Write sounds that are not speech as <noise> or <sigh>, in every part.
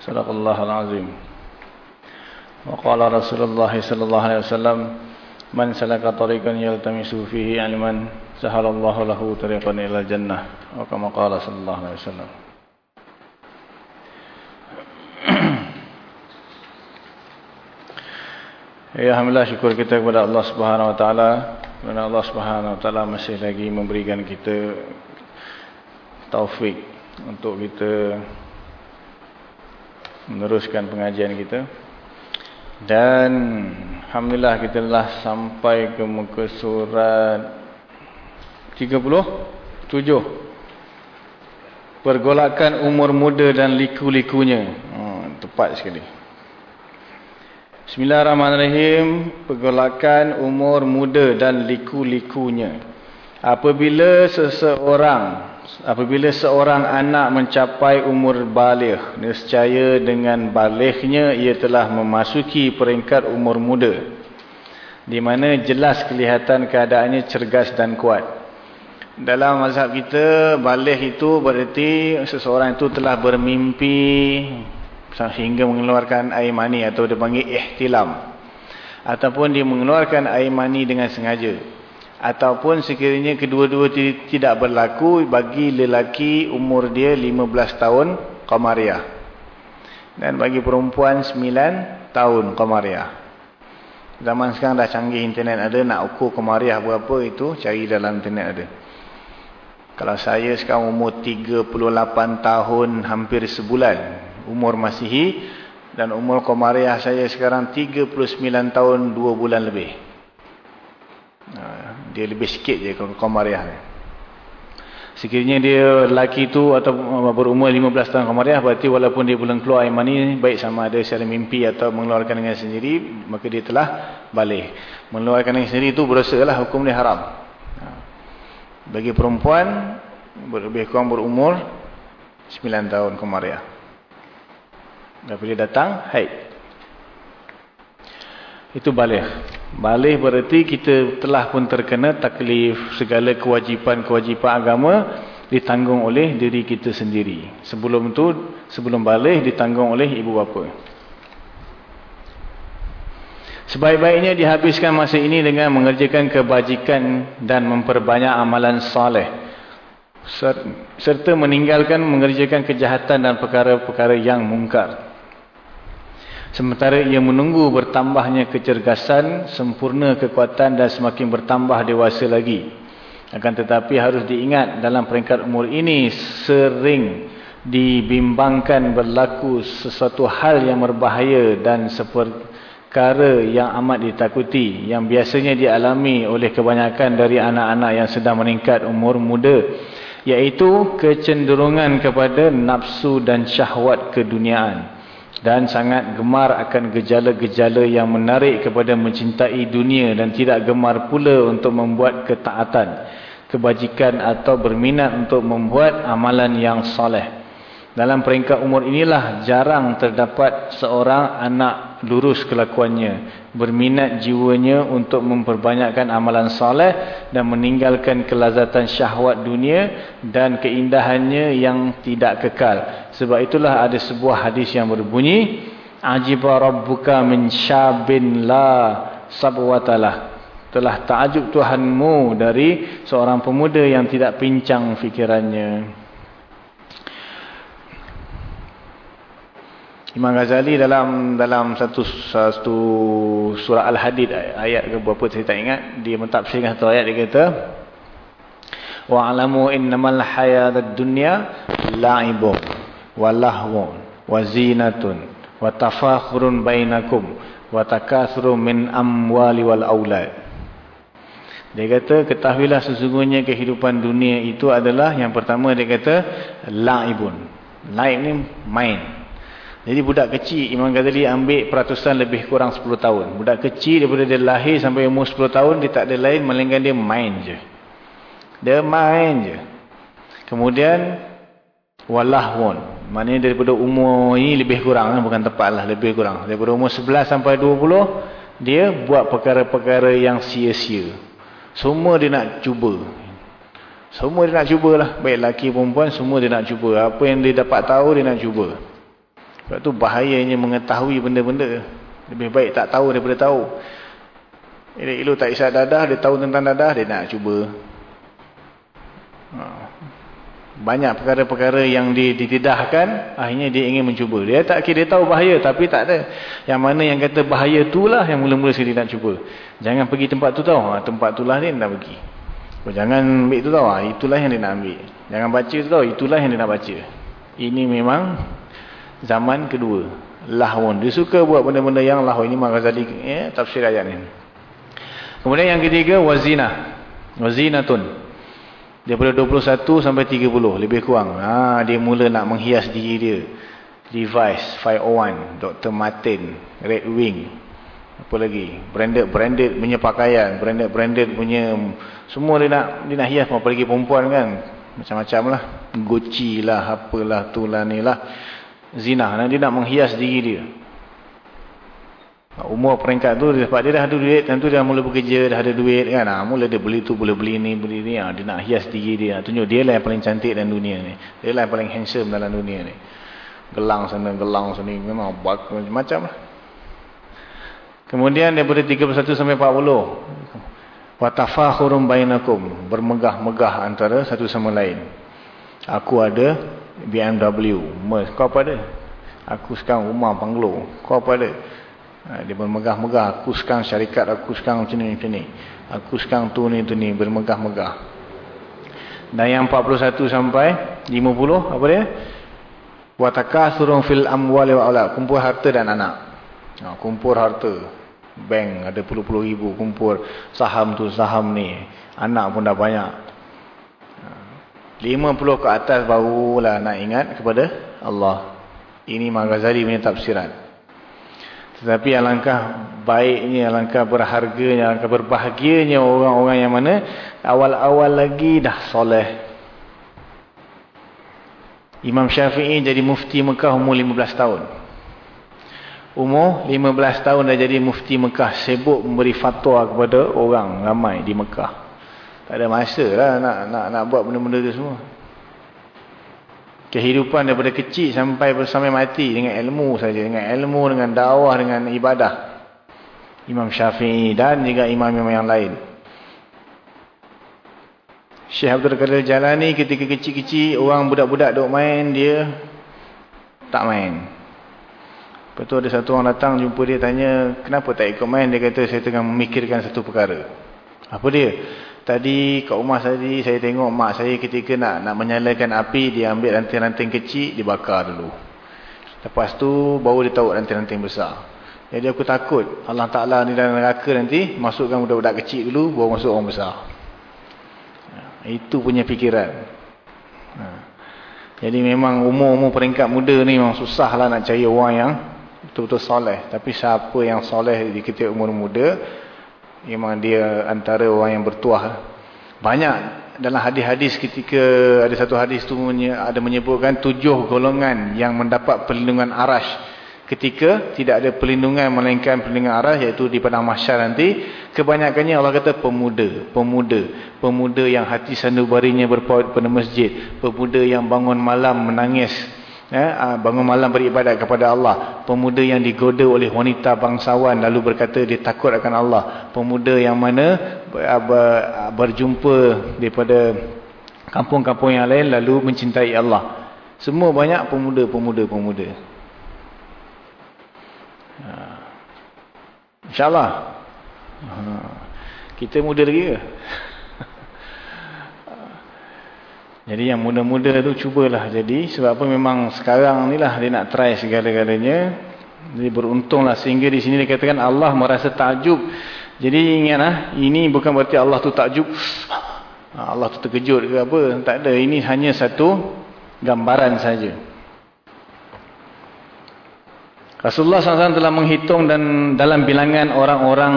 صدق الله العظيم وقال رسول الله صلى الله عليه وسلم من سلك طريقا يلتمس فيه علما سهل الله له طريقا إلى الجنة وكما قال صلى الله عليه وسلم Ya Alhamdulillah syukur kita kepada Allah Subhanahu Wa Taala kerana Allah Subhanahu Wa Taala masih lagi memberikan kita taufik untuk kita meneruskan pengajian kita. Dan Alhamdulillah kita telah sampai ke muka surat 37 pergolakan umur muda dan liku-likunya. Hmm, tepat sekali. Bismillahirrahmanirrahim. Pergolakan umur muda dan liku-likunya. Apabila seseorang apabila seorang anak mencapai umur baligh nescaya dengan balighnya ia telah memasuki peringkat umur muda di mana jelas kelihatan keadaannya cergas dan kuat. Dalam mazhab kita baligh itu berarti seseorang itu telah bermimpi sehingga mengeluarkan air mani atau dipanggil ihtilam ataupun dia mengeluarkan air mani dengan sengaja ataupun sekiranya kedua-dua tidak berlaku bagi lelaki umur dia 15 tahun Qamariah. Dan bagi perempuan 9 tahun Qamariah. Zaman sekarang dah canggih internet ada nak ukur Qamariah berapa itu cari dalam internet ada. Kalau saya sekarang umur 38 tahun hampir sebulan umur Masihi dan umur Qamariah saya sekarang 39 tahun 2 bulan lebih dia lebih sikit je Qamariah ni. Sekiranya dia lelaki tu atau berumur 15 tahun Qamariah berarti walaupun dia belum keluar air mani baik sama ada secara mimpi atau mengeluarkan dengan sendiri maka dia telah balik. Mengeluarkan dengan sendiri tu lah hukum dia haram. Bagi perempuan lebih kurang berumur 9 tahun Qamariah. Apabila datang haid. Itu balik. Balik berarti kita telah pun terkena taklif segala kewajipan-kewajipan agama ditanggung oleh diri kita sendiri. Sebelum tu, sebelum balik ditanggung oleh ibu bapa. Sebaik-baiknya dihabiskan masa ini dengan mengerjakan kebajikan dan memperbanyak amalan saleh serta meninggalkan mengerjakan kejahatan dan perkara-perkara yang mungkar. Sementara ia menunggu bertambahnya kecergasan, sempurna kekuatan dan semakin bertambah dewasa lagi. Akan tetapi harus diingat dalam peringkat umur ini sering dibimbangkan berlaku sesuatu hal yang berbahaya dan seperkara yang amat ditakuti. Yang biasanya dialami oleh kebanyakan dari anak-anak yang sedang meningkat umur muda. Iaitu kecenderungan kepada nafsu dan syahwat keduniaan dan sangat gemar akan gejala-gejala yang menarik kepada mencintai dunia dan tidak gemar pula untuk membuat ketaatan, kebajikan atau berminat untuk membuat amalan yang saleh. Dalam peringkat umur inilah jarang terdapat seorang anak lurus kelakuannya, berminat jiwanya untuk memperbanyakkan amalan saleh dan meninggalkan kelazatan syahwat dunia dan keindahannya yang tidak kekal. Sebab itulah ada sebuah hadis yang berbunyi, Ajiba rabbuka min syabin la sabwatalah. Telah ta'ajub Tuhanmu dari seorang pemuda yang tidak pincang fikirannya. Imam Ghazali dalam dalam satu satu surah Al-Hadid ayat ke berapa saya tak ingat dia mentafsirkan satu ayat dia kata wa'lamu innamal hayatad dunya la'ibun wa lahwun wa zinatun wa tafakhurun bainakum wa takatsurun min amwali wal aulad dia kata ketahuilah sesungguhnya kehidupan dunia itu adalah yang pertama dia kata la'ibun. Laib ni main jadi budak kecil Imam Ghazali ambil peratusan lebih kurang 10 tahun. Budak kecil daripada dia lahir sampai umur 10 tahun dia tak ada lain melainkan dia main je. Dia main je. Kemudian walahun. Maknanya daripada umur ini lebih kurang bukan tepat lah lebih kurang. Daripada umur 11 sampai 20 dia buat perkara-perkara yang sia-sia. Semua dia nak cuba. Semua dia nak cubalah. Baik lelaki perempuan semua dia nak cuba. Apa yang dia dapat tahu dia nak cuba. Sebab tu bahayanya mengetahui benda-benda. Lebih baik tak tahu daripada tahu. Ilu tak isap dadah, dia tahu tentang dadah, dia nak cuba. Ha. Banyak perkara-perkara yang ditidahkan, akhirnya dia ingin mencuba. Dia tak kira dia tahu bahaya, tapi tak ada. Yang mana yang kata bahaya itulah yang mula-mula sekali nak cuba. Jangan pergi tempat tu tahu. Ha, tempat itulah dia nak pergi. Oh, jangan ambil tu tahu. Ha, itulah yang dia nak ambil. Jangan baca tu tahu. Itulah yang dia nak baca. Ini memang zaman kedua lahwun dia suka buat benda-benda yang lahwun ini. Imam Ghazali ya, tafsir ayat ini kemudian yang ketiga wazina. Wazinatun. Daripada 21 sampai 30 lebih kurang. Ha, dia mula nak menghias diri dia. Device 501 Dr. Martin Red Wing. Apa lagi? Branded branded punya pakaian branded branded punya semua dia nak dia nak hias. Apalagi perempuan kan? Macam-macam lah. Gucci lah apalah tu lah ni lah zina. Dan dia nak menghias diri dia. Umur peringkat tu sebab dia dah ada duit tentu dia mula bekerja dah ada duit kan. Ha, mula dia beli tu boleh beli ni beli ni. Ha, dia nak hias diri dia. Tunjuk dia lah yang paling cantik dalam dunia ni. Dia lah yang paling handsome dalam dunia ni. Gelang sana gelang sini. Memang buat macam-macam lah. Kemudian daripada 31 sampai 40 watafakhurum bainakum. Bermegah-megah antara satu sama lain. Aku ada BMW Merc kau apa ada? Aku sekarang rumah banglo. Kau apa ada? Ha, dia bermegah-megah. Aku sekarang syarikat aku sekarang macam ni macam ni. Aku sekarang tu ni tu ni bermegah-megah. Dan yang 41 sampai 50 apa dia? Wataka surung fil amwali wa aulad. Kumpul harta dan anak. Ha, kumpul harta. Bank ada puluh-puluh ribu kumpul. Saham tu saham ni. Anak pun dah banyak 50 ke atas barulah nak ingat kepada Allah. Ini Imam Ghazali punya tafsiran. Tetapi alangkah baiknya, alangkah berharganya, alangkah berbahagianya orang-orang yang mana awal-awal lagi dah soleh. Imam Syafi'i jadi mufti Mekah umur 15 tahun. Umur 15 tahun dah jadi mufti Mekah. Sibuk memberi fatwa kepada orang ramai di Mekah. Tak ada masa lah nak, nak, nak buat benda-benda tu semua. Kehidupan daripada kecil sampai sampai mati dengan ilmu saja, dengan ilmu, dengan dakwah, dengan ibadah. Imam Syafi'i dan juga imam-imam yang lain. Syekh Abdul Qadir Jalani ketika kecil-kecil orang budak-budak duk main dia tak main. Lepas tu ada satu orang datang jumpa dia tanya kenapa tak ikut main dia kata saya tengah memikirkan satu perkara. Apa dia? Tadi kat rumah tadi saya tengok mak saya ketika nak nak menyalakan api dia ambil ranting-ranting kecil dibakar dulu. Lepas tu baru dia tahu ranting-ranting besar. Jadi aku takut Allah Taala ni dalam neraka nanti masukkan budak-budak kecil dulu baru masuk orang besar. Itu punya fikiran. Ha. Jadi memang umur-umur peringkat muda ni memang susah lah nak cari orang yang betul-betul soleh. Tapi siapa yang soleh di ketika umur muda memang dia antara orang yang bertuah. Banyak dalam hadis-hadis ketika ada satu hadis tu ada menyebutkan tujuh golongan yang mendapat perlindungan arash. Ketika tidak ada perlindungan melainkan perlindungan arash iaitu di padang mahsyar nanti kebanyakannya Allah kata pemuda pemuda. Pemuda yang hati sanubarinya berpaut pada masjid. Pemuda yang bangun malam menangis eh, bangun malam beribadat kepada Allah. Pemuda yang digoda oleh wanita bangsawan lalu berkata dia takut akan Allah. Pemuda yang mana ah, ah, berjumpa daripada kampung-kampung yang lain lalu mencintai Allah. Semua banyak pemuda-pemuda-pemuda insyaAllah. Kita muda lagi ke? Jadi yang muda-muda tu cubalah jadi. Sebab apa memang sekarang ni lah dia nak try segala-galanya. Jadi beruntunglah sehingga di sini dikatakan Allah merasa takjub. Jadi ingatlah ini bukan berarti Allah tu takjub. Ha, Allah tu terkejut ke apa. Tak ada. Ini hanya satu gambaran saja. Rasulullah SAW telah menghitung dan dalam bilangan orang-orang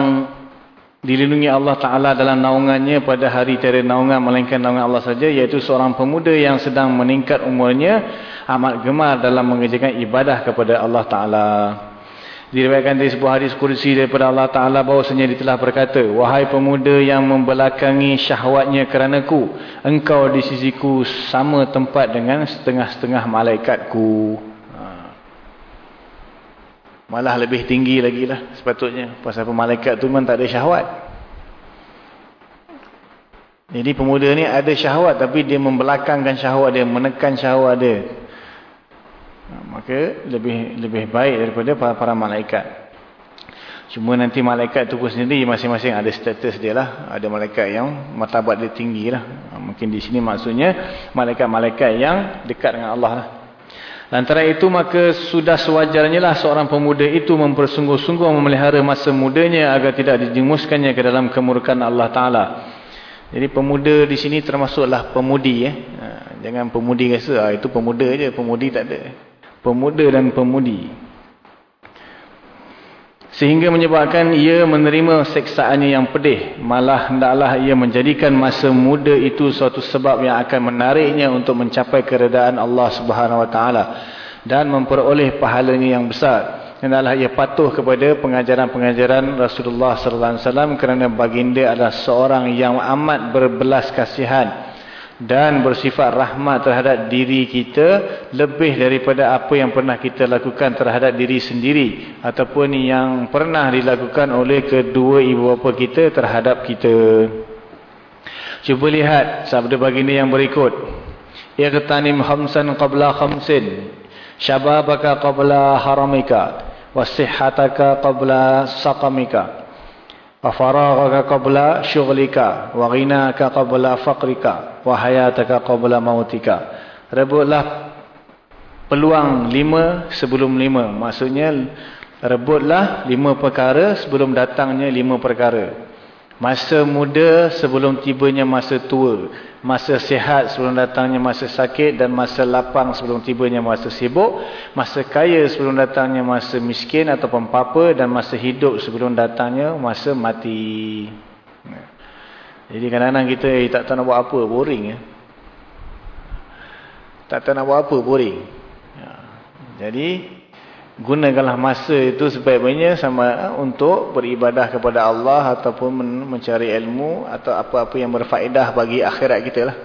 dilindungi Allah Ta'ala dalam naungannya pada hari tiada naungan melainkan naungan Allah saja iaitu seorang pemuda yang sedang meningkat umurnya amat gemar dalam mengerjakan ibadah kepada Allah Ta'ala. Diriwayatkan dari sebuah hadis kursi daripada Allah Ta'ala bahawasanya dia telah berkata wahai pemuda yang membelakangi syahwatnya keranaku engkau di sisiku sama tempat dengan setengah-setengah malaikatku Malah lebih tinggi lagi lah sepatutnya. Pasal malaikat tu memang tak ada syahwat. Jadi pemuda ni ada syahwat tapi dia membelakangkan syahwat dia. Menekan syahwat dia. Ha, maka lebih lebih baik daripada para, para malaikat. Cuma nanti malaikat tu sendiri masing-masing ada status dia lah. Ada malaikat yang martabat dia tinggi lah. Ha, mungkin di sini maksudnya malaikat-malaikat yang dekat dengan Allah lah. Antara itu maka sudah sewajarnya lah seorang pemuda itu mempersungguh-sungguh memelihara masa mudanya agar tidak dijemuskannya ke dalam kemurkaan Allah Ta'ala. Jadi pemuda di sini termasuklah pemudi. Eh. Jangan pemudi rasa ah, itu pemuda je, pemudi tak ada. Pemuda dan pemudi. Sehingga menyebabkan ia menerima seksaannya yang pedih. Malah hendaklah ia menjadikan masa muda itu suatu sebab yang akan menariknya untuk mencapai keredaan Allah Subhanahu Wa Taala dan memperoleh pahalanya yang besar. Hendaklah ia patuh kepada pengajaran-pengajaran Rasulullah Sallallahu Alaihi Wasallam kerana baginda adalah seorang yang amat berbelas kasihan dan bersifat rahmat terhadap diri kita lebih daripada apa yang pernah kita lakukan terhadap diri sendiri ataupun yang pernah dilakukan oleh kedua ibu bapa kita terhadap kita. Cuba lihat sabda baginda yang berikut. Iqtanim khamsan qabla khamsin. Syababaka qabla haramika. Wasihhataka qabla saqamika. Afaraghaka qabla syughlika wa ghinaka qabla faqrika wa hayataka qabla mautika. Rebutlah peluang lima sebelum lima. Maksudnya rebutlah lima perkara sebelum datangnya lima perkara. Masa muda sebelum tibanya masa tua. Masa sihat sebelum datangnya masa sakit. Dan masa lapang sebelum tibanya masa sibuk. Masa kaya sebelum datangnya masa miskin ataupun papa. Dan masa hidup sebelum datangnya masa mati. Jadi kadang-kadang kita eh, tak tahu nak buat apa. Boring. Ya? Tak tahu nak buat apa. Boring. Ya. Jadi gunakanlah masa itu sebaik-baiknya sama untuk beribadah kepada Allah ataupun mencari ilmu atau apa-apa yang berfaedah bagi akhirat kita lah.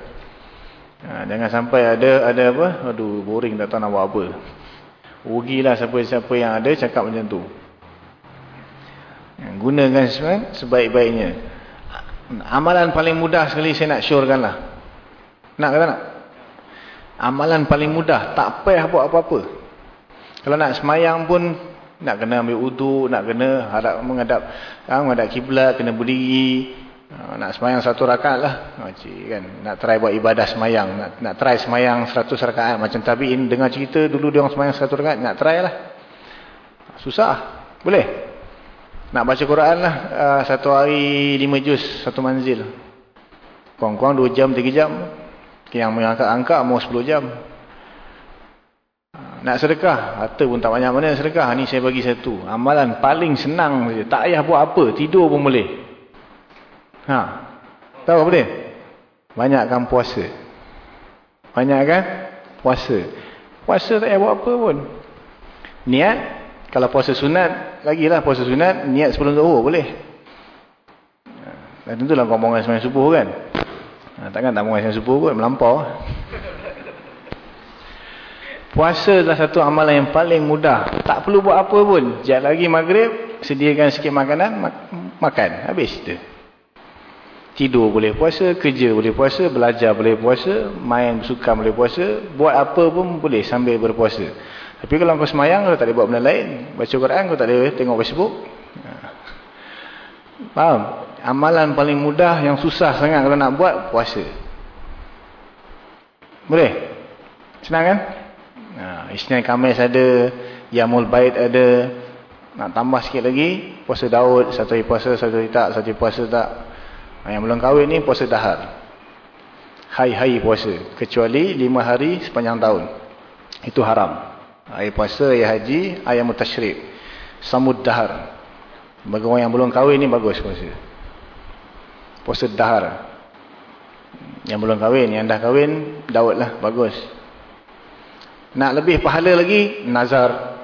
Ha, jangan sampai ada ada apa, aduh boring tak tahu nak buat apa. Rugilah siapa-siapa yang ada cakap macam tu. Gunakan sebaik-baiknya. Amalan paling mudah sekali saya nak syorkan lah. Nak kata nak? Amalan paling mudah, tak payah buat apa-apa. Kalau nak semayang pun nak kena ambil wudu, nak kena harap menghadap ha, menghadap kiblat, kena berdiri. Ha, nak semayang satu rakaat lah. Cik, kan? Nak try buat ibadah semayang. Nak, nak try semayang seratus rakaat. Macam tabi'in dengar cerita dulu dia orang semayang satu rakaat. Nak try lah. Susah. Boleh? Nak baca Quran lah. Satu hari lima juz. Satu manzil. Kurang-kurang dua jam, tiga jam. Yang mengangkat-angkat mau sepuluh jam. Nak sedekah, harta pun tak banyak mana sedekah. Ni saya bagi satu. Amalan paling senang saja. Tak payah buat apa, tidur pun boleh. Ha. Tahu apa dia? Banyakkan puasa. Banyakkan puasa. Puasa tak payah buat apa pun. Niat, kalau puasa sunat, lagilah puasa sunat, niat sebelum zuhur boleh. Dan tentulah kau bangun sembahyang subuh kan. Ha, takkan tak bangun sembahyang subuh pun, melampau. Puasa adalah satu amalan yang paling mudah. Tak perlu buat apa pun. Sekejap lagi maghrib, sediakan sikit makanan, mak makan. Habis itu. Tidur boleh puasa, kerja boleh puasa, belajar boleh puasa, main bersukan boleh puasa, buat apa pun boleh sambil berpuasa. Tapi kalau kau semayang, kau tak boleh buat benda lain. Baca Quran, kau tak boleh tengok Facebook. Ha. Faham? Amalan paling mudah yang susah sangat kalau nak buat, puasa. Boleh? Senang kan? Ha, Isnin Kamis ada, Yamul Bait ada, nak tambah sikit lagi, puasa Daud, satu hari puasa, satu hari tak, satu hari puasa tak. Ha, yang belum kahwin ni, puasa dahar. Hai-hai puasa. Kecuali lima hari sepanjang tahun. Itu haram. Hari puasa, hari haji, ayam mutashrik. Samud dahar. Bagi orang yang belum kahwin ni, bagus puasa. Puasa dahar. Yang belum kahwin, yang dah kahwin, Daud lah, bagus. Nak lebih pahala lagi, nazar.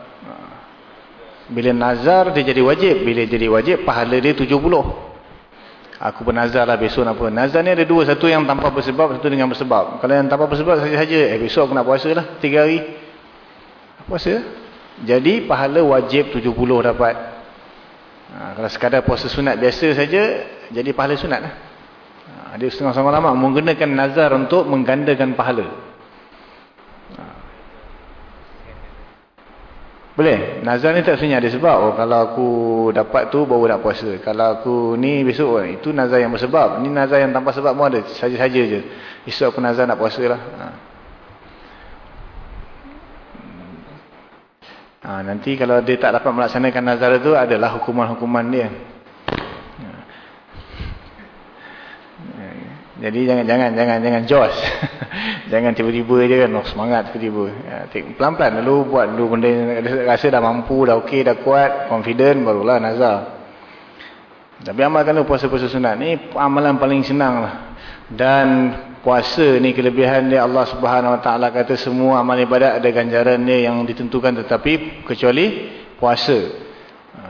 Bila nazar dia jadi wajib. Bila jadi wajib, pahala dia 70. Aku bernazar lah besok nak apa. Nazar ni ada dua. Satu yang tanpa bersebab, satu dengan bersebab. Kalau yang tanpa bersebab saja-saja. Eh besok aku nak puasa lah. Tiga hari. Puasa. Jadi pahala wajib 70 dapat. Ha, kalau sekadar puasa sunat biasa saja, jadi pahala sunat lah. Ha, dia setengah sama lama menggunakan nazar untuk menggandakan pahala. Boleh. Nazar ni tak sebenarnya ada sebab. Oh, kalau aku dapat tu baru nak puasa. Kalau aku ni besok oh, itu nazar yang bersebab. Ni nazar yang tanpa sebab pun ada. Saja-saja je. Esok aku nazar nak puasa lah. Ha. Ha, nanti kalau dia tak dapat melaksanakan nazar tu adalah hukuman-hukuman dia. Jadi jangan jangan jangan jangan jos. <laughs> jangan tiba-tiba je kan oh, semangat tiba-tiba. Ya, pelan-pelan dulu buat dulu benda rasa dah mampu, dah okey, dah kuat, confident barulah nazar. Tapi amalkan tu puasa-puasa sunat ni amalan paling senang lah. Dan puasa ni kelebihan dia Allah Subhanahu Wa Taala kata semua amal ibadat ada ganjaran dia yang ditentukan tetapi kecuali puasa.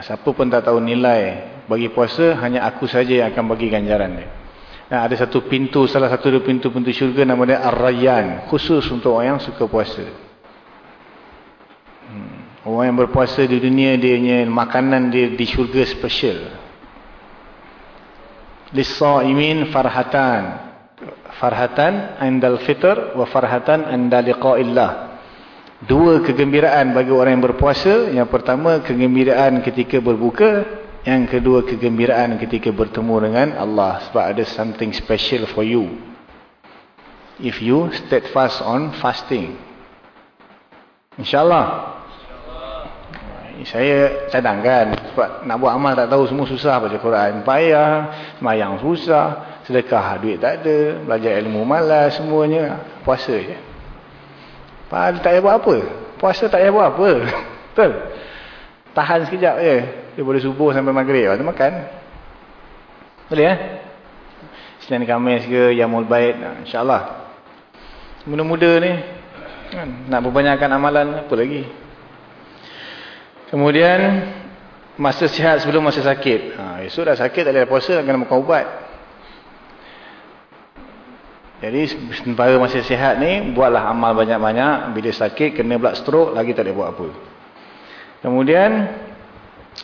Siapa pun tak tahu nilai bagi puasa hanya aku saja yang akan bagi ganjaran dia. Nah, ada satu pintu, salah satu pintu-pintu syurga nama dia Ar-Rayyan. Khusus untuk orang yang suka puasa. Hmm. Orang yang berpuasa di dunia, dia punya makanan dia di syurga special. Lissaimin farhatan. Farhatan andal fitr wa farhatan andal liqa'illah. Dua kegembiraan bagi orang yang berpuasa. Yang pertama, kegembiraan ketika berbuka. Yang kedua kegembiraan ketika bertemu dengan Allah sebab ada something special for you. If you steadfast on fasting. InsyaAllah. Saya cadangkan sebab nak buat amal tak tahu semua susah baca Quran payah, semayang susah, sedekah duit tak ada, belajar ilmu malas semuanya, puasa je. Padahal tak payah buat apa. Puasa tak payah buat apa. <laughs> Betul? Tahan sekejap je. Dia boleh subuh sampai maghrib. Lepas makan. Boleh eh? Senin Khamis ke, Yamul. Nah, InsyaAllah. Muda-muda ni. Kan? Nak berbanyakkan amalan, apa lagi? Kemudian, masa sihat sebelum masa sakit. Ha, esok dah sakit, tak ada puasa, kena makan ubat. Jadi, sembara masa sihat ni, buatlah amal banyak-banyak. Bila sakit, kena pula stroke, lagi tak boleh buat apa. Kemudian,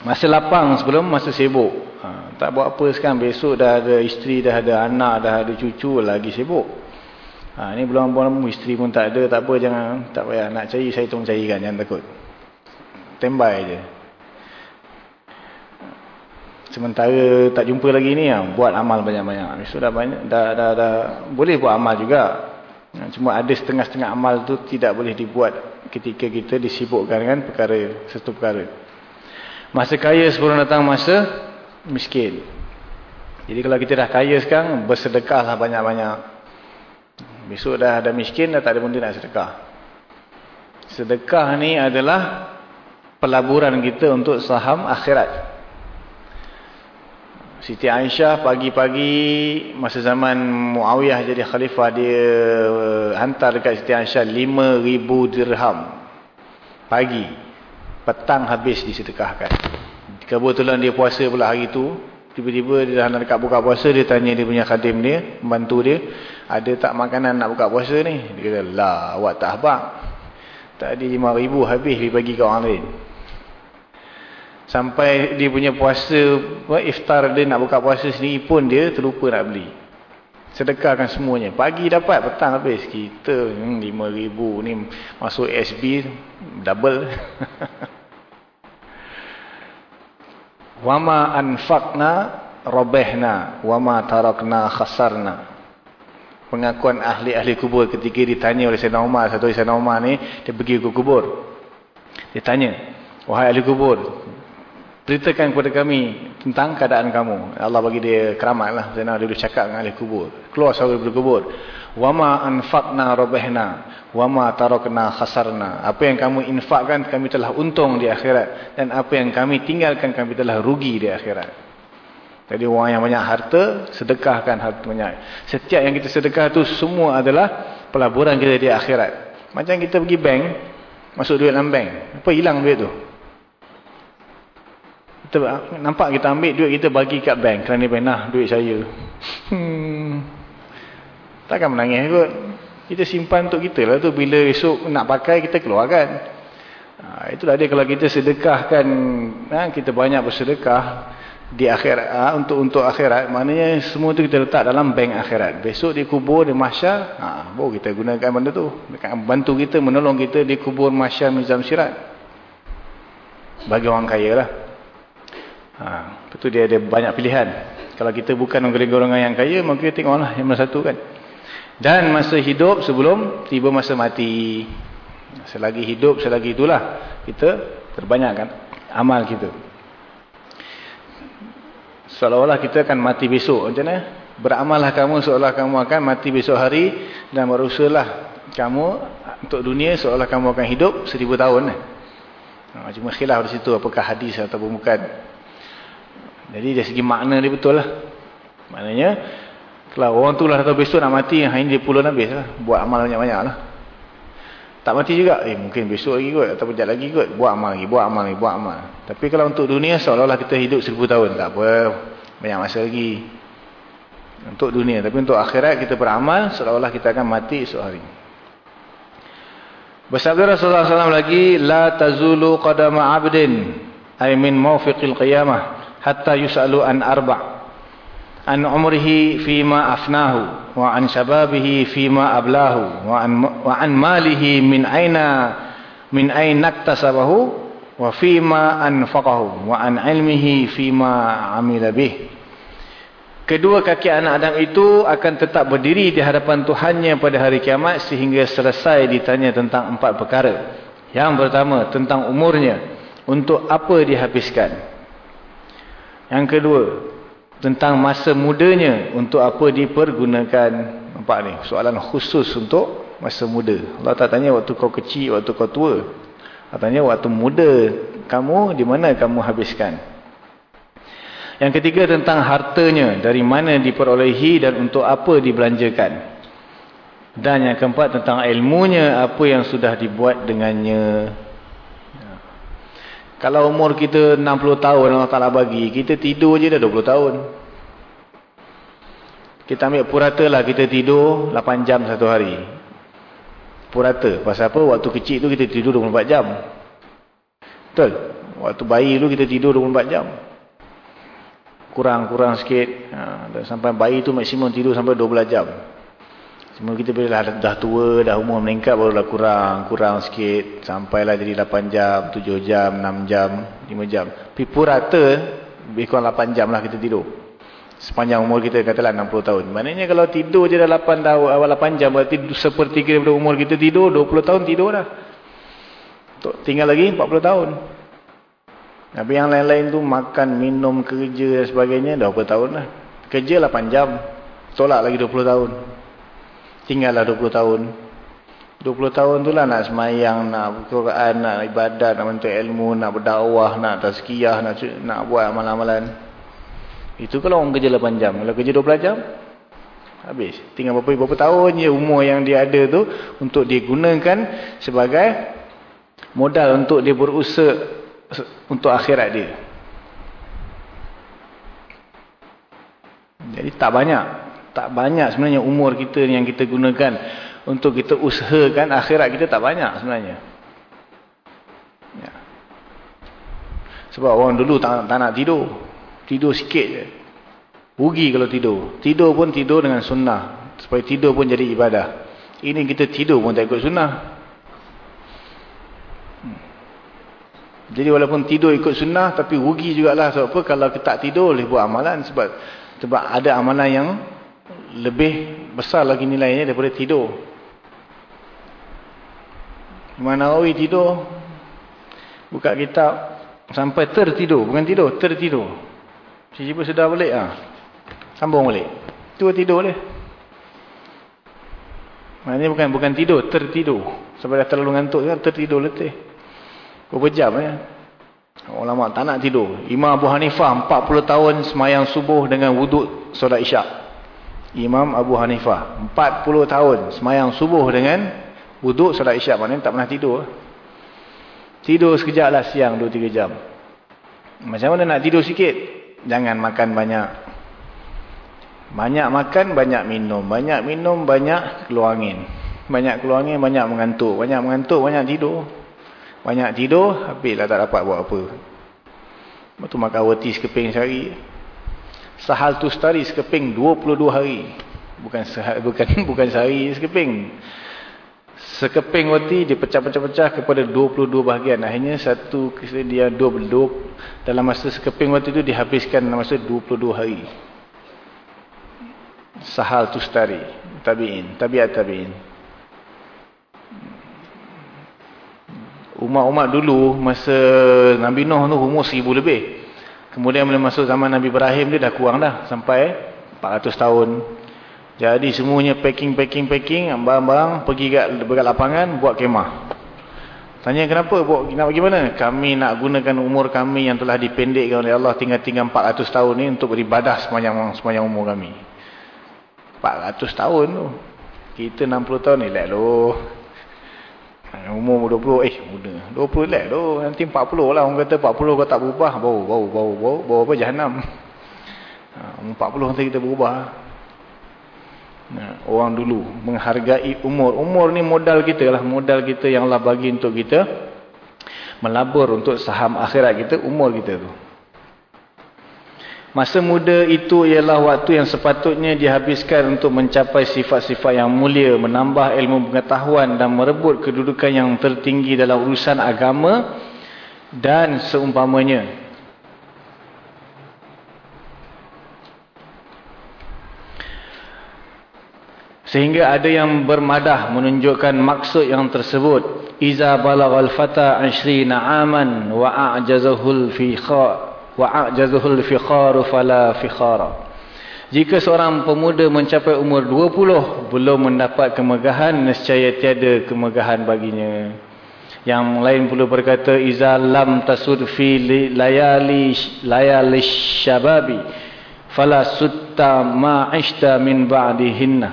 Masa lapang sebelum masa sibuk. Ha, tak buat apa sekarang. Besok dah ada isteri, dah ada anak, dah ada cucu, lagi sibuk. Ha, ini belum belum isteri pun tak ada. Tak apa, jangan. Tak payah. Nak cari, saya tolong carikan. Jangan takut. Tembay je. Sementara tak jumpa lagi ni, ha, buat amal banyak-banyak. Besok dah banyak. Dah, dah, dah, boleh buat amal juga. Ha, cuma ada setengah-setengah amal tu tidak boleh dibuat ketika kita disibukkan dengan perkara, satu perkara. Masa kaya sebelum datang masa miskin. Jadi kalau kita dah kaya sekarang, bersedekahlah banyak-banyak. Besok dah ada miskin, dah tak ada benda nak sedekah. Sedekah ni adalah pelaburan kita untuk saham akhirat. Siti Aisyah pagi-pagi masa zaman Muawiyah jadi khalifah dia eh, hantar dekat Siti Aisyah 5000 dirham pagi petang habis disedekahkan. Kebetulan dia puasa pula hari tu, tiba-tiba dia dah nak dekat buka puasa, dia tanya dia punya khadim dia, membantu dia, ada tak makanan nak buka puasa ni? Dia kata, lah, awak tak habang. Tadi lima ribu habis dia bagi ke orang lain. Sampai dia punya puasa, iftar dia nak buka puasa sendiri pun dia terlupa nak beli. Sedekahkan semuanya. Pagi dapat, petang habis. Kita hmm, ribu ni masuk SB, double. <laughs> Wama anfaqna robehna wama tarakna khasarna. Pengakuan ahli-ahli kubur ketika ditanya oleh Sayyidina Umar satu Sayyidina Umar ni dia pergi ke kubur. Dia tanya wahai ahli kubur beritakan kepada kami tentang keadaan kamu. Allah bagi dia keramat lah Sayyidina dia boleh cakap dengan ahli kubur. Keluar sahaja dari kubur wama anfaqna robehna wama tarakna khasarna apa yang kamu infakkan kami telah untung di akhirat dan apa yang kami tinggalkan kami telah rugi di akhirat jadi orang yang banyak harta, sedekahkan harta banyak. Setiap yang kita sedekah tu semua adalah pelaburan kita di akhirat. Macam kita pergi bank, masuk duit dalam bank. Apa hilang duit tu? Kita, nampak kita ambil duit kita bagi kat bank. Kerana bank, nah duit saya. Hmm. Takkan menangis kot. Kita simpan untuk kita lah tu. Bila esok nak pakai, kita keluarkan. Ha, itulah dia kalau kita sedekahkan, ha, kita banyak bersedekah di akhirat ha, untuk untuk akhirat. Maknanya semua tu kita letak dalam bank akhirat. Besok di kubur di mahsyar ha baru kita gunakan benda tu. Bantu kita menolong kita di kubur mahsyar mizam sirat bagi orang kaya lah. Ha betul dia ada banyak pilihan. Kalau kita bukan golongan yang kaya maka kita tengoklah yang mana satu kan dan masa hidup sebelum tiba masa mati. Selagi hidup selagi itulah kita terbanyakkan amal kita. Seolah-olah kita akan mati besok macam mana? Beramallah kamu seolah kamu akan mati besok hari dan berusahalah kamu untuk dunia seolah kamu akan hidup seribu tahun ha, cuma khilaf di situ apakah hadis atau bukan jadi dari segi makna dia betul lah. Maknanya kalau orang tu lah tahu besok nak mati hari ini dia puluh habis lah. Buat amal banyak-banyak lah. Tak mati juga? Eh mungkin besok lagi kot atau sekejap lagi kot. Buat amal lagi buat amal lagi buat amal. Tapi kalau untuk dunia seolah-olah kita hidup seribu tahun. Tak apa banyak masa lagi. Untuk dunia tapi untuk akhirat kita beramal seolah-olah kita akan mati esok hari. Bersabda Rasulullah SAW lagi la tazulu qadama abdin ay min mawfiqil qiyamah hatta yus'alu an arba' an umrihi fima afnahu wa an shababihi fima ablahu wa an wa an malihi min aina min aina iktasabahu wa fima anfaqahu wa an ilmihi fima amila bih. Kedua kaki anak Adam itu akan tetap berdiri di hadapan Tuhannya pada hari kiamat sehingga selesai ditanya tentang empat perkara. Yang pertama tentang umurnya untuk apa dihabiskan. Yang kedua tentang masa mudanya untuk apa dipergunakan nampak ni soalan khusus untuk masa muda Allah tak tanya waktu kau kecil waktu kau tua Katanya waktu muda kamu di mana kamu habiskan. Yang ketiga tentang hartanya dari mana diperolehi dan untuk apa dibelanjakan. Dan yang keempat tentang ilmunya apa yang sudah dibuat dengannya. Kalau umur kita 60 tahun Allah Ta'ala bagi, kita tidur je dah 20 tahun. Kita ambil purata lah kita tidur 8 jam satu hari purata. Pasal apa? Waktu kecil tu kita tidur 24 jam. Betul? Waktu bayi tu kita tidur 24 jam. Kurang-kurang sikit. Ha, sampai bayi tu maksimum tidur sampai 12 jam. Semua kita bila dah, dah tua, dah umur meningkat barulah kurang. Kurang sikit. Sampailah jadi 8 jam, 7 jam, 6 jam, 5 jam. Tapi purata, lebih kurang 8 jam lah kita tidur sepanjang umur kita katalah 60 tahun. Maknanya kalau tidur je dah 8 tahun awal 8 jam berarti seperti daripada umur kita tidur 20 tahun tidur dah. Tinggal lagi 40 tahun. Tapi yang lain-lain tu makan, minum, kerja dan sebagainya dah berapa tahun dah. Kerja 8 jam. Tolak lagi 20 tahun. Tinggallah 20 tahun. 20 tahun tu lah nak semayang, nak Quran, nak ibadat, nak menuntut ilmu, nak berdakwah, nak tazkiyah, nak, nak buat amalan-amalan. Itu kalau orang kerja 8 jam. Kalau kerja 12 jam, habis. Tinggal berapa, berapa tahun je umur yang dia ada tu untuk digunakan sebagai modal untuk dia berusaha untuk akhirat dia. Jadi tak banyak. Tak banyak sebenarnya umur kita yang kita gunakan untuk kita usahakan akhirat kita tak banyak sebenarnya. Ya. Sebab orang dulu tak, tak nak tidur. Tidur sikit je. Rugi kalau tidur. Tidur pun tidur dengan sunnah. Supaya tidur pun jadi ibadah. Ini kita tidur pun tak ikut sunnah. Hmm. Jadi walaupun tidur ikut sunnah tapi rugi jugalah sebab apa kalau kita tak tidur boleh buat amalan sebab sebab ada amalan yang lebih besar lagi nilainya daripada tidur. Imam Nawawi tidur buka kitab sampai tertidur, bukan tidur, tertidur. Cici-cici sedar balik ah. Sambung balik. Tu tidur boleh. Maknanya bukan bukan tidur, tertidur. Sebab dah terlalu ngantuk kan tertidur letih. Berapa jam ya? Ulama tak nak tidur. Imam Abu Hanifah 40 tahun semayang subuh dengan wuduk solat isyak. Imam Abu Hanifah 40 tahun semayang subuh dengan wuduk solat isyak. Maknanya tak pernah tidur. Tidur sekejap lah siang 2-3 jam. Macam mana nak tidur sikit? Jangan makan banyak. Banyak makan, banyak minum. Banyak minum, banyak keluar angin. Banyak keluar angin, banyak mengantuk. Banyak mengantuk, banyak tidur. Banyak tidur, habislah tak dapat buat apa. Lepas tu makan roti sekeping sehari. Sahal tu stari sekeping 22 hari. Bukan sehari, <laughs> bukan bukan sehari sekeping. Sekeping roti dipecah-pecah-pecah kepada 22 bahagian. Akhirnya satu dia 22 dalam masa sekeping roti tu dihabiskan dalam masa 22 hari. Sahal tu stari. Tabi'in. Tabi'at tabi'in. umat-umat dulu masa Nabi Nuh tu umur seribu lebih kemudian bila masuk zaman Nabi Ibrahim dia dah kurang dah sampai 400 tahun. Jadi semuanya packing packing packing barang-barang pergi kat, kat lapangan buat kemah. Tanya kenapa? Buat nak bagaimana kami nak gunakan umur kami yang telah dipendekkan oleh Allah tinggal-tinggal 400 tahun ni untuk beribadah sepanjang sepanjang umur kami. 400 tahun tu. Kita 60 tahun ni lah loh Umur 20, eh muda. 20 lek tu. Nanti 40 lah. Orang kata 40 kau tak berubah. Bau, bau, bau, bau. Bau apa? Jahannam. Ha, <laughs> umur 40 nanti kita berubah. Nah, orang dulu menghargai umur. Umur ni modal kita lah. Modal kita yang Allah bagi untuk kita melabur untuk saham akhirat kita. Umur kita tu. Masa muda itu ialah waktu yang sepatutnya dihabiskan untuk mencapai sifat-sifat yang mulia, menambah ilmu pengetahuan dan merebut kedudukan yang tertinggi dalam urusan agama dan seumpamanya. Sehingga ada yang bermadah menunjukkan maksud yang tersebut. Iza balagal fata 20 aman wa a'jazahul fi kha' wa'ajazuhul fikharu fala fikhara. Jika seorang pemuda mencapai umur 20 belum mendapat kemegahan nescaya tiada kemegahan baginya. Yang lain pula berkata iza lam tasud fi layali layali syababi fala sutta ma ishta min ba'dihinna.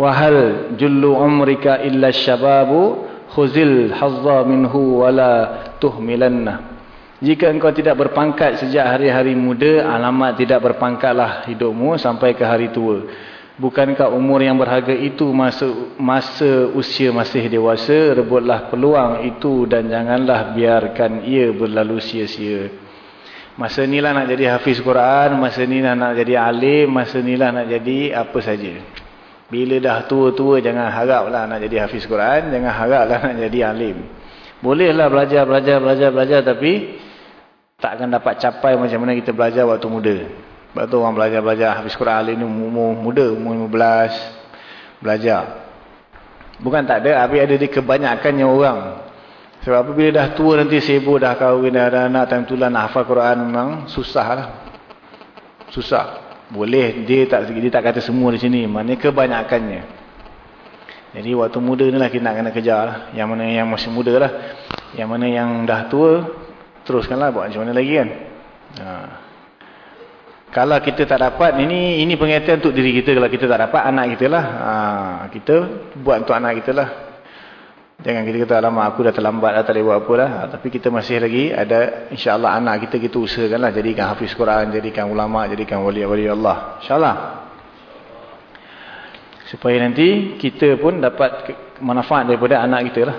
Wa hal jullu umrika illa syababu khuzil hazza minhu wala tuhmilanna jika engkau tidak berpangkat sejak hari-hari muda, alamat tidak berpangkatlah hidupmu sampai ke hari tua. Bukankah umur yang berharga itu masa, masa usia masih dewasa, rebutlah peluang itu dan janganlah biarkan ia berlalu sia-sia. Masa inilah nak jadi hafiz Quran, masa inilah nak jadi alim, masa inilah nak jadi apa saja. Bila dah tua-tua jangan haraplah nak jadi hafiz Quran, jangan haraplah nak jadi alim. Bolehlah belajar, belajar, belajar, belajar tapi tak akan dapat capai macam mana kita belajar waktu muda. Sebab tu orang belajar-belajar habis Quran Ali ni umur muda, umur 15 belajar. Bukan tak ada, tapi ada di kebanyakannya orang. Sebab apa bila dah tua nanti sibuk dah kahwin dah ada anak time tulah nak hafal Quran memang susah lah. Susah. Boleh dia tak dia tak kata semua di sini, maknanya kebanyakannya. Jadi waktu muda ni lah kita nak kena kejar lah. Yang mana yang masih muda lah. Yang mana yang dah tua, teruskanlah buat macam mana lagi kan ha. kalau kita tak dapat ini ini pengertian untuk diri kita kalau kita tak dapat anak kita lah ha. kita buat untuk anak kita lah jangan kita kata lama aku dah terlambat dah tak boleh buat apa lah ha. tapi kita masih lagi ada insyaAllah anak kita kita usahakan lah jadikan hafiz Quran jadikan ulama jadikan wali-wali Allah insyaAllah supaya nanti kita pun dapat manfaat daripada anak kita lah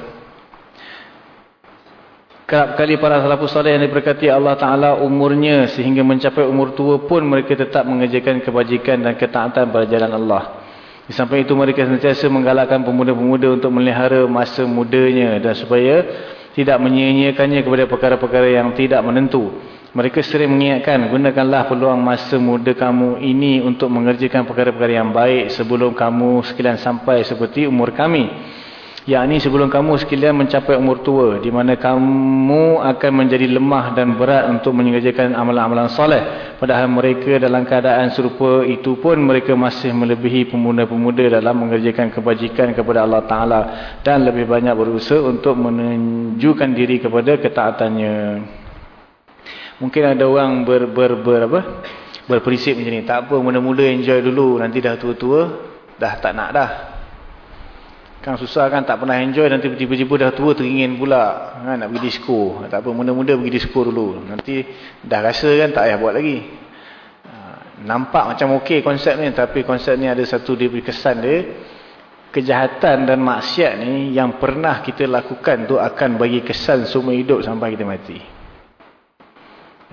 Kerap kali para salafus salih yang diberkati Allah Ta'ala umurnya sehingga mencapai umur tua pun mereka tetap mengerjakan kebajikan dan ketaatan pada jalan Allah. Di samping itu mereka sentiasa menggalakkan pemuda-pemuda untuk melihara masa mudanya dan supaya tidak menyia-nyiakannya kepada perkara-perkara yang tidak menentu. Mereka sering mengingatkan, gunakanlah peluang masa muda kamu ini untuk mengerjakan perkara-perkara yang baik sebelum kamu sekalian sampai seperti umur kami. Yakni sebelum kamu sekalian mencapai umur tua di mana kamu akan menjadi lemah dan berat untuk mengerjakan amalan-amalan soleh. Padahal mereka dalam keadaan serupa itu pun mereka masih melebihi pemuda-pemuda dalam mengerjakan kebajikan kepada Allah Ta'ala dan lebih banyak berusaha untuk menunjukkan diri kepada ketaatannya mungkin ada orang ber, ber, ber, apa? berprinsip macam ni tak apa mula-mula enjoy dulu nanti dah tua-tua dah tak nak dah Kan susah kan tak pernah enjoy nanti tiba-tiba dah tua teringin pula kan nak pergi disco. Tak apa muda-muda pergi disco dulu. Nanti dah rasa kan tak payah buat lagi. Ha, nampak macam okey konsep ni tapi konsep ni ada satu dia kesan dia kejahatan dan maksiat ni yang pernah kita lakukan tu akan bagi kesan semua hidup sampai kita mati.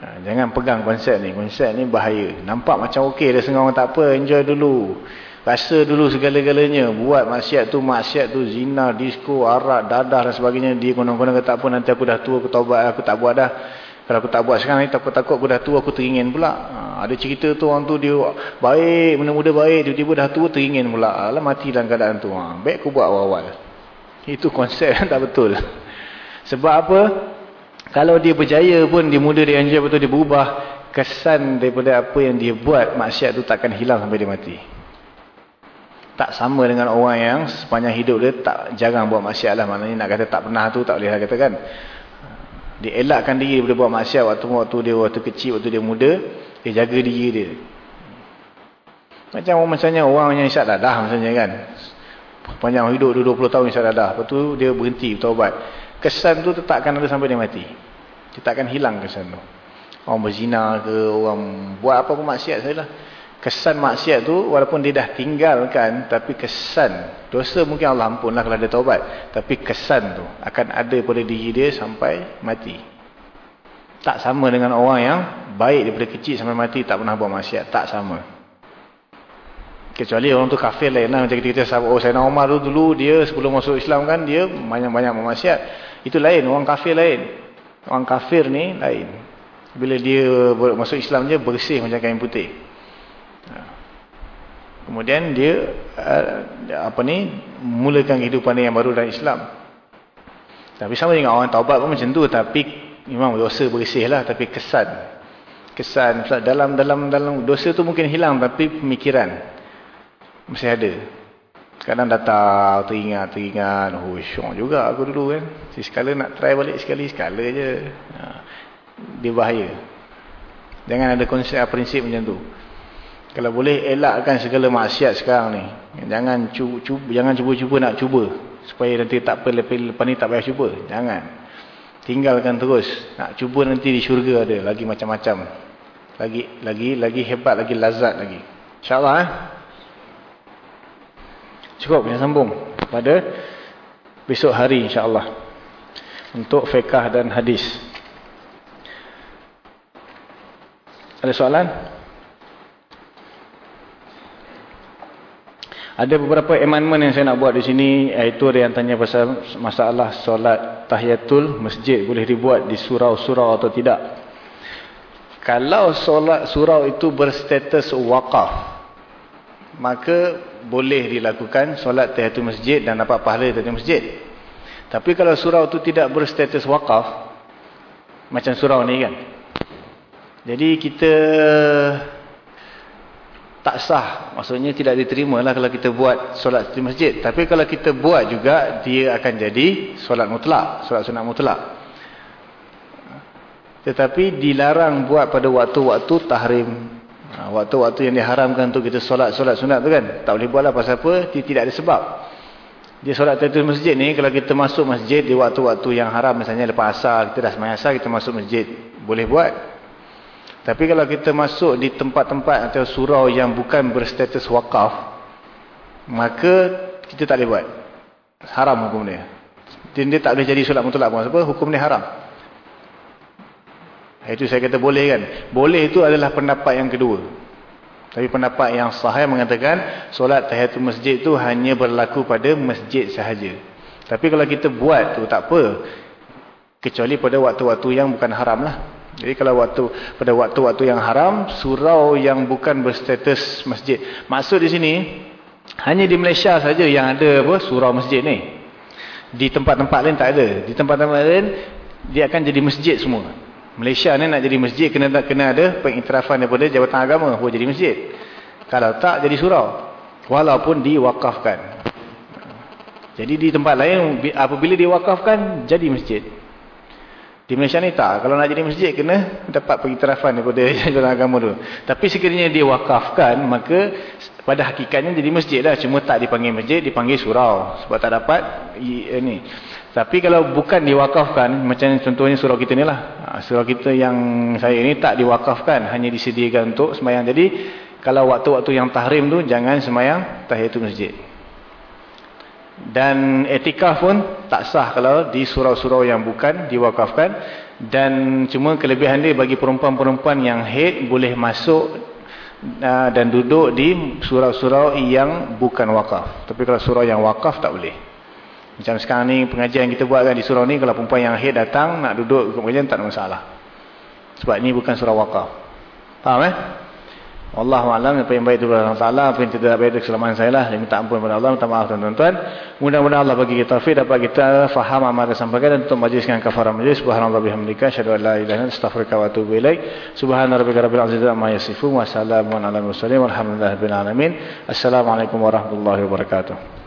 Ha, jangan pegang konsep ni. Konsep ni bahaya. Nampak macam okey dia sengau tak apa enjoy dulu. Rasa dulu segala-galanya. Buat maksiat tu, maksiat tu, zina, disko, arak, dadah dan sebagainya. Dia konon-konon kata apa, nanti aku dah tua, aku taubat, aku tak buat dah. Kalau aku tak buat sekarang ni, takut-takut aku dah tua, aku teringin pula. Ha, ada cerita tu, orang tu dia baik, muda-muda baik, tiba-tiba dah tua, teringin pula. Alah, mati dalam keadaan tu. Ha, baik aku buat awal-awal. Itu konsep yang tak betul. Sebab apa? Kalau dia berjaya pun, dia muda, dia enjoy betul, dia berubah. Kesan daripada apa yang dia buat, maksiat tu takkan hilang sampai dia mati tak sama dengan orang yang sepanjang hidup dia tak jarang buat maksiat lah. Maknanya nak kata tak pernah tu tak boleh lah katakan. Dia elakkan diri daripada buat maksiat waktu waktu dia waktu kecil, waktu dia muda. Dia jaga diri dia. Macam misalnya orang yang isyak dadah misalnya kan. Sepanjang hidup dia 20 tahun isyak dadah. Lepas tu dia berhenti bertaubat. Kesan tu tetapkan ada sampai dia mati. Dia takkan hilang kesan tu. Orang berzina ke, orang buat apa pun maksiat sajalah kesan maksiat tu walaupun dia dah tinggalkan tapi kesan dosa mungkin Allah ampunlah kalau dia taubat. Tapi kesan tu akan ada pada diri dia sampai mati. Tak sama dengan orang yang baik daripada kecil sampai mati tak pernah buat maksiat. Tak sama. Kecuali orang tu kafir lah. Macam kita sahabat oh Sayyidina Umar tu dulu dia sebelum masuk Islam kan dia banyak-banyak maksiat itu lain orang kafir lain orang kafir ni lain bila dia masuk Islam je bersih macam kain putih Kemudian dia uh, apa ni mulakan kehidupan yang baru dalam Islam. Tapi sama dengan orang taubat pun macam tu tapi memang dosa bersih lah tapi kesan. Kesan dalam dalam dalam dosa tu mungkin hilang tapi pemikiran masih ada. Kadang datang teringat teringat oh syok juga aku dulu kan. Si sekala nak try balik sekali sekala je. Ha. Dia bahaya. Jangan ada konsep prinsip macam tu. Kalau boleh elakkan segala maksiat sekarang ni. Jangan cuba, cuba jangan cuba-cuba nak cuba supaya nanti tak apa lepas, lepas ni tak payah cuba. Jangan. Tinggalkan terus. Nak cuba nanti di syurga ada lagi macam-macam. Lagi lagi lagi hebat lagi lazat lagi. Insya-Allah eh. Cukup kita sambung pada besok hari insya-Allah. Untuk fiqh dan hadis. Ada soalan? Ada beberapa amendment yang saya nak buat di sini iaitu ada yang tanya pasal masalah solat tahiyatul masjid boleh dibuat di surau-surau atau tidak. Kalau solat surau itu berstatus wakaf maka boleh dilakukan solat tahiyatul masjid dan dapat pahala tahiyatul masjid. Tapi kalau surau itu tidak berstatus wakaf macam surau ni kan. Jadi kita tak sah. Maksudnya tidak diterima lah kalau kita buat solat di masjid. Tapi kalau kita buat juga, dia akan jadi solat mutlak. Solat sunat mutlak. Tetapi dilarang buat pada waktu-waktu tahrim. Ha, waktu-waktu yang diharamkan untuk kita solat-solat sunat tu kan. Tak boleh buat lah pasal apa? Dia tidak ada sebab. Dia solat di masjid ni, kalau kita masuk masjid di waktu-waktu yang haram. Misalnya lepas asar, kita dah semayang asar, kita masuk masjid. Boleh buat. Tapi kalau kita masuk di tempat-tempat atau surau yang bukan berstatus wakaf, maka kita tak boleh buat. Haram hukum dia. Dia tak boleh jadi solat mutlak pun. Sebab hukum dia haram. Itu saya kata boleh kan. Boleh itu adalah pendapat yang kedua. Tapi pendapat yang sahih mengatakan solat tahiyatul masjid itu hanya berlaku pada masjid sahaja. Tapi kalau kita buat tu tak apa. Kecuali pada waktu-waktu yang bukan haram lah. Jadi kalau waktu pada waktu-waktu yang haram, surau yang bukan berstatus masjid. Maksud di sini, hanya di Malaysia saja yang ada apa surau masjid ni. Di tempat-tempat lain tak ada. Di tempat-tempat lain, dia akan jadi masjid semua. Malaysia ni nak jadi masjid, kena kena ada pengiktirafan daripada Jabatan Agama. Oh, jadi masjid. Kalau tak, jadi surau. Walaupun diwakafkan. Jadi di tempat lain, apabila diwakafkan, jadi masjid. Di Malaysia ni tak. Kalau nak jadi masjid, kena dapat pengiktirafan daripada <laughs> jalan agama dulu. Tapi sekiranya dia wakafkan, maka pada hakikatnya jadi masjid lah. Cuma tak dipanggil masjid, dipanggil surau. Sebab tak dapat ini. Tapi kalau bukan diwakafkan, macam contohnya surau kita ni lah. Ha, surau kita yang saya ni tak diwakafkan. Hanya disediakan untuk semayang. Jadi, kalau waktu-waktu yang tahrim tu, jangan semayang tahiyatul masjid. Dan etikaf pun tak sah kalau di surau-surau yang bukan diwakafkan. Dan cuma kelebihan dia bagi perempuan-perempuan yang haid boleh masuk uh, dan duduk di surau-surau yang bukan wakaf. Tapi kalau surau yang wakaf tak boleh. Macam sekarang ni pengajian kita buat kan di surau ni kalau perempuan yang haid datang nak duduk pengajian tak ada masalah. Sebab ni bukan surau wakaf. Faham eh? Allah alam apa yang baik itu Allah Taala apa yang tidak baik itu kesalahan saya lah saya minta ampun kepada Allah minta maaf tuan-tuan mudah-mudahan Allah bagi kita taufik dapat kita faham apa yang sampaikan dan untuk majlis dengan kafarah majlis subhanallah bihamdika la ilaha illa astaghfiruka wa atubu ilaik subhana rabbika rabbil izzati amma yasifun wa salamun alal mursalin walhamdulillahi rabbil alamin assalamualaikum warahmatullahi wabarakatuh